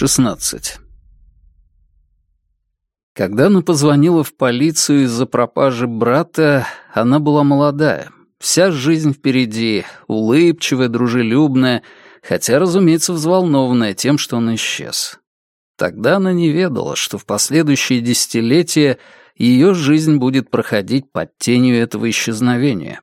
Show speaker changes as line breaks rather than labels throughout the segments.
16. Когда она позвонила в полицию из-за пропажи брата, она была молодая, вся жизнь впереди, улыбчивая, дружелюбная, хотя, разумеется, взволнованная тем, что он исчез. Тогда она не ведала, что в последующие десятилетия ее жизнь будет проходить под тенью этого исчезновения.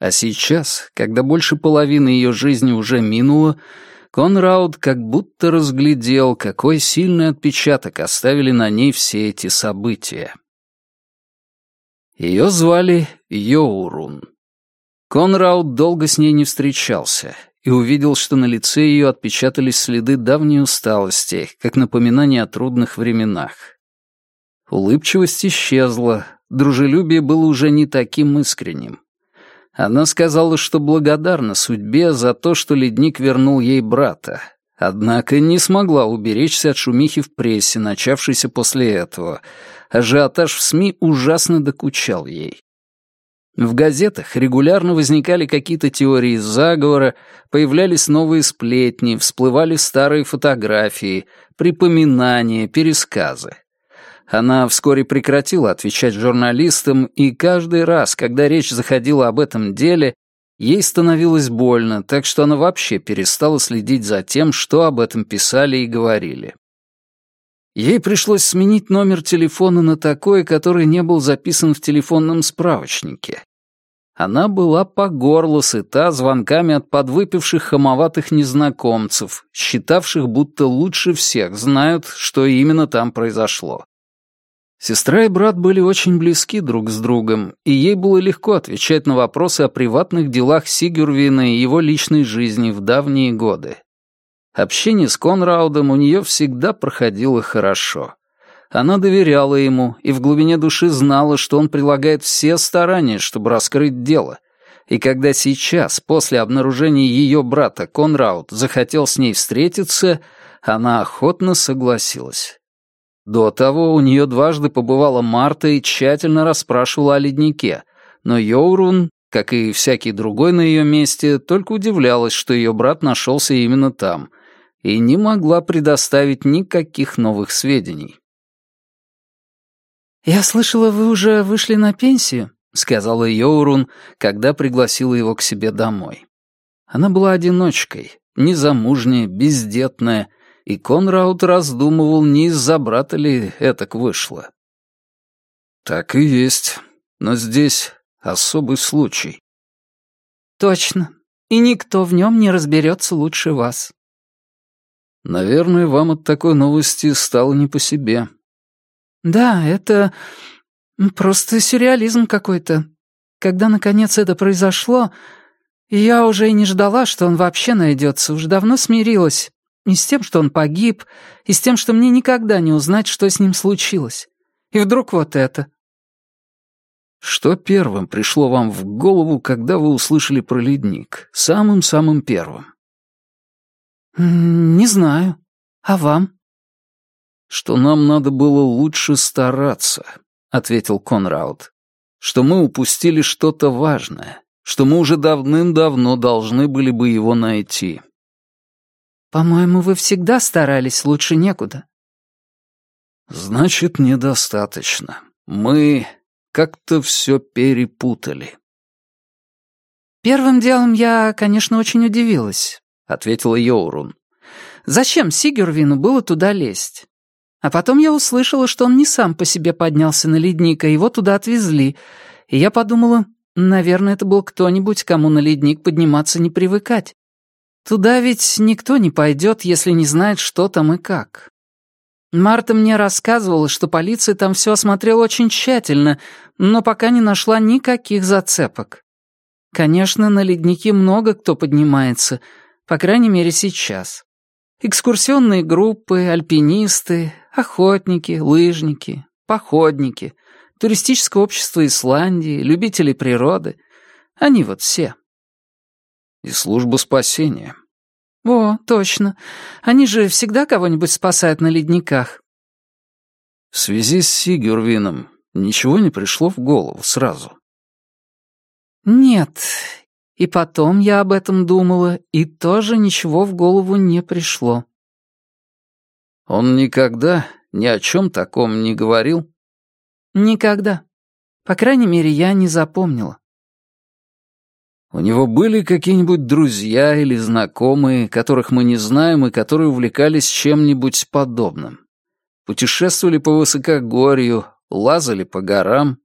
А сейчас, когда больше половины ее жизни уже минуло, Конрауд как будто разглядел, какой сильный отпечаток оставили на ней все эти события. Ее звали Йоурун. Конрауд долго с ней не встречался и увидел, что на лице ее отпечатались следы давней усталости, как напоминание о трудных временах. Улыбчивость исчезла, дружелюбие было уже не таким искренним. Она сказала, что благодарна судьбе за то, что ледник вернул ей брата, однако не смогла уберечься от шумихи в прессе, начавшейся после этого. Ажиотаж в СМИ ужасно докучал ей. В газетах регулярно возникали какие-то теории заговора, появлялись новые сплетни, всплывали старые фотографии, припоминания, пересказы. Она вскоре прекратила отвечать журналистам, и каждый раз, когда речь заходила об этом деле, ей становилось больно, так что она вообще перестала следить за тем, что об этом писали и говорили. Ей пришлось сменить номер телефона на такой, который не был записан в телефонном справочнике. Она была по горло сыта звонками от подвыпивших хамоватых незнакомцев, считавших, будто лучше всех знают, что именно там произошло. Сестра и брат были очень близки друг с другом, и ей было легко отвечать на вопросы о приватных делах Сигюрвина и его личной жизни в давние годы. Общение с Конраудом у нее всегда проходило хорошо. Она доверяла ему и в глубине души знала, что он прилагает все старания, чтобы раскрыть дело. И когда сейчас, после обнаружения ее брата, Конрауд захотел с ней встретиться, она охотно согласилась. До того у нее дважды побывала Марта и тщательно расспрашивала о леднике, но Йоурун, как и всякий другой на ее месте, только удивлялась, что ее брат нашелся именно там, и не могла предоставить никаких новых сведений.
«Я слышала, вы уже вышли на пенсию», — сказала Йоурун, когда пригласила его к себе домой. Она была одиночкой, незамужняя, бездетная, и Конрауд раздумывал, не из-за брата ли этак вышло. «Так и есть, но здесь особый случай». «Точно, и никто в нем не разберется лучше вас».
«Наверное, вам от такой новости стало не по себе».
«Да, это просто сюрреализм какой-то. Когда, наконец, это произошло, я уже и не ждала, что он вообще найдется, уже давно смирилась. И с тем, что он погиб, и с тем, что мне никогда не узнать, что с ним случилось. И вдруг вот это.
Что первым пришло вам в голову, когда вы услышали про ледник? Самым-самым первым?
Не знаю. А вам?
Что нам надо было лучше стараться, ответил Конрауд. Что мы упустили что-то важное, что мы уже давным-давно должны были бы его найти.
«По-моему, вы всегда старались, лучше некуда».
«Значит, недостаточно. Мы как-то все перепутали».
«Первым делом я, конечно, очень удивилась», — ответила Йоурун. «Зачем Сигюрвину было туда лезть? А потом я услышала, что он не сам по себе поднялся на ледник, а его туда отвезли. И я подумала, наверное, это был кто-нибудь, кому на ледник подниматься не привыкать. Туда ведь никто не пойдет, если не знает, что там и как. Марта мне рассказывала, что полиция там все осмотрела очень тщательно, но пока не нашла никаких зацепок. Конечно, на ледники много кто поднимается, по крайней мере сейчас. Экскурсионные группы, альпинисты, охотники, лыжники, походники, туристическое общество Исландии, любители природы. Они вот все
и служба спасения.
О, точно. Они же всегда кого-нибудь спасают на ледниках.
В связи с Сигюрвином ничего не пришло в голову сразу.
Нет. И потом я об этом думала, и тоже ничего в голову не пришло.
Он никогда ни о чем таком не говорил?
Никогда. По крайней мере, я не запомнила.
У него были какие-нибудь друзья или знакомые, которых мы не знаем и которые увлекались чем-нибудь подобным? Путешествовали по высокогорью, лазали по горам?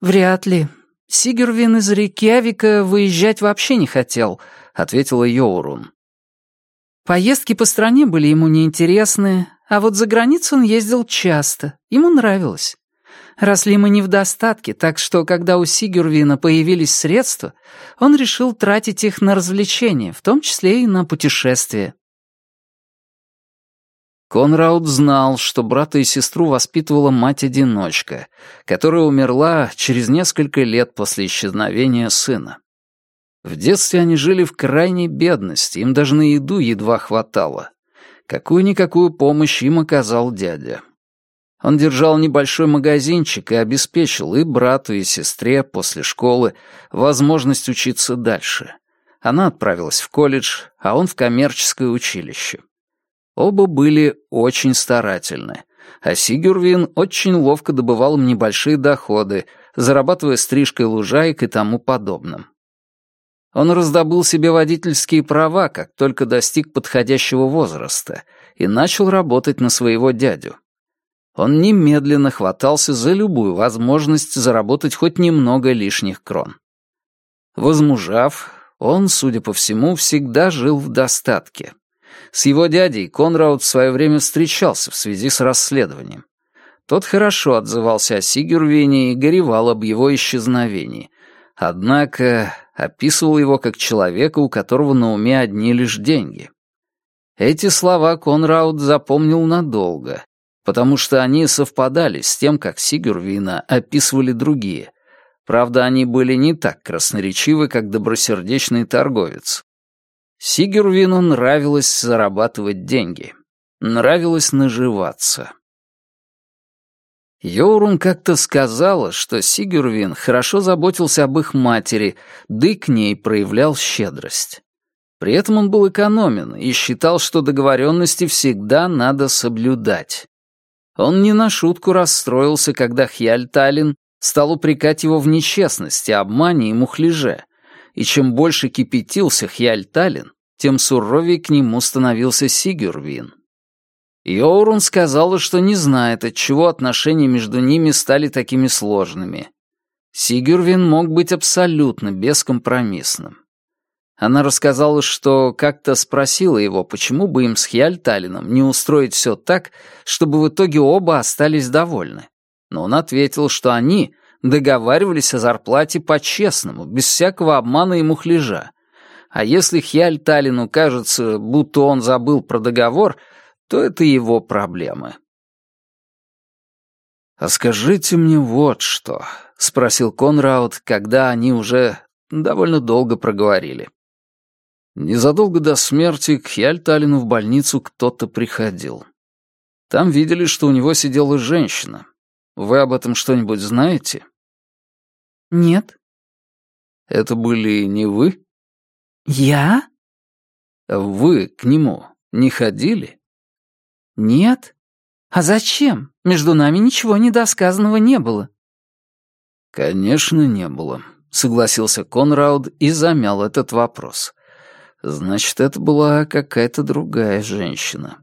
Вряд ли. Сигервин из Рейкьявика выезжать вообще не хотел, ответила Йоурун. Поездки по стране были ему неинтересны, а вот за границу он ездил часто, ему нравилось. Росли мы не в достатке, так что, когда у Сигюрвина появились средства, он решил тратить их на развлечения, в том числе и на путешествия.
Конрауд знал, что брата и сестру воспитывала мать-одиночка, которая умерла через несколько лет после исчезновения сына. В детстве они жили в крайней бедности, им даже на еду едва хватало. Какую-никакую помощь им оказал дядя. Он держал небольшой магазинчик и обеспечил и брату, и сестре после школы возможность учиться дальше. Она отправилась в колледж, а он в коммерческое училище. Оба были очень старательны, а Сигюрвин очень ловко добывал им небольшие доходы, зарабатывая стрижкой лужаек и тому подобным. Он раздобыл себе водительские права, как только достиг подходящего возраста, и начал работать на своего дядю. Он немедленно хватался за любую возможность заработать хоть немного лишних крон. Возмужав, он, судя по всему, всегда жил в достатке. С его дядей Конрауд в свое время встречался в связи с расследованием. Тот хорошо отзывался о Сигюрвине и горевал об его исчезновении. Однако описывал его как человека, у которого на уме одни лишь деньги. Эти слова Конрауд запомнил надолго потому что они совпадали с тем, как Сигурвина описывали другие. Правда, они были не так красноречивы, как добросердечный торговец. Сигурвину нравилось зарабатывать деньги. Нравилось наживаться. Йоурун как-то сказала, что Сигурвин хорошо заботился об их матери, да и к ней проявлял щедрость. При этом он был экономен и считал, что договоренности всегда надо соблюдать. Он не на шутку расстроился, когда Хьяльталин стал упрекать его в нечестности, обмане и мухляже, и чем больше кипятился Хьяльталин, тем суровее к нему становился Сигюрвин. Йоурун сказала, что не знает, отчего отношения между ними стали такими сложными. Сигюрвин мог быть абсолютно бескомпромиссным. Она рассказала, что как-то спросила его, почему бы им с Хьяльталином не устроить все так, чтобы в итоге оба остались довольны. Но он ответил, что они договаривались о зарплате по-честному, без всякого обмана и мухляжа. А если Хьяльталину кажется, будто он забыл про договор, то это его проблемы. «А скажите мне вот что», — спросил Конрауд, когда они уже довольно долго проговорили. Незадолго до смерти к Хьяльталину в больницу кто-то приходил. Там видели, что у него сидела женщина. Вы об этом что-нибудь знаете?
Нет.
Это были не вы?
Я?
Вы к нему не ходили?
Нет. А зачем? Между нами ничего недосказанного не было.
Конечно, не было, согласился Конрауд и замял этот вопрос. Значит, это была какая-то другая женщина.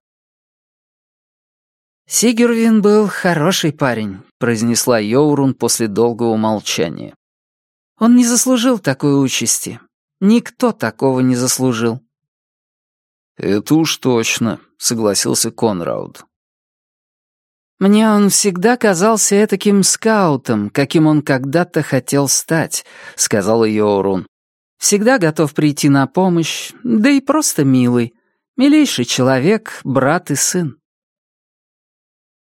«Сигервин был хороший парень», — произнесла Йоурун после долгого молчания. «Он не заслужил такой участи. Никто такого не заслужил».
«Это уж точно», — согласился Конрауд.
«Мне он всегда казался таким скаутом, каким он когда-то хотел стать», — сказала Йоурун. Всегда готов прийти на помощь, да и просто милый. Милейший человек, брат и сын.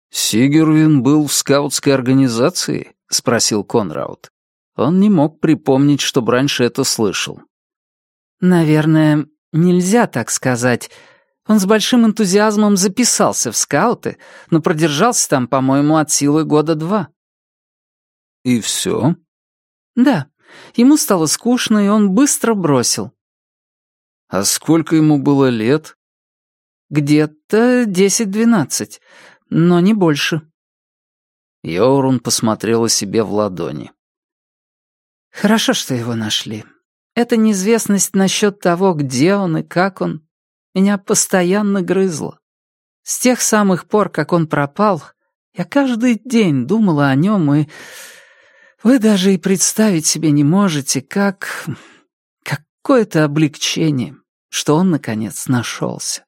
«Сигервин был в скаутской организации?» — спросил Конраут. Он не мог припомнить, чтобы раньше это слышал.
«Наверное, нельзя так сказать. Он с большим энтузиазмом записался в скауты, но продержался там, по-моему, от силы года два».
«И все?»
«Да. Ему стало скучно, и он быстро бросил.
«А сколько ему было лет?»
Где-то десять-двенадцать, но не больше.
Йорун посмотрела себе в ладони.
Хорошо, что его нашли. Эта неизвестность насчет того, где он и как он, меня постоянно грызла. С тех самых пор, как он пропал, я каждый день думала о нем, и вы даже и представить себе не можете, как... какое-то облегчение, что он, наконец, нашелся.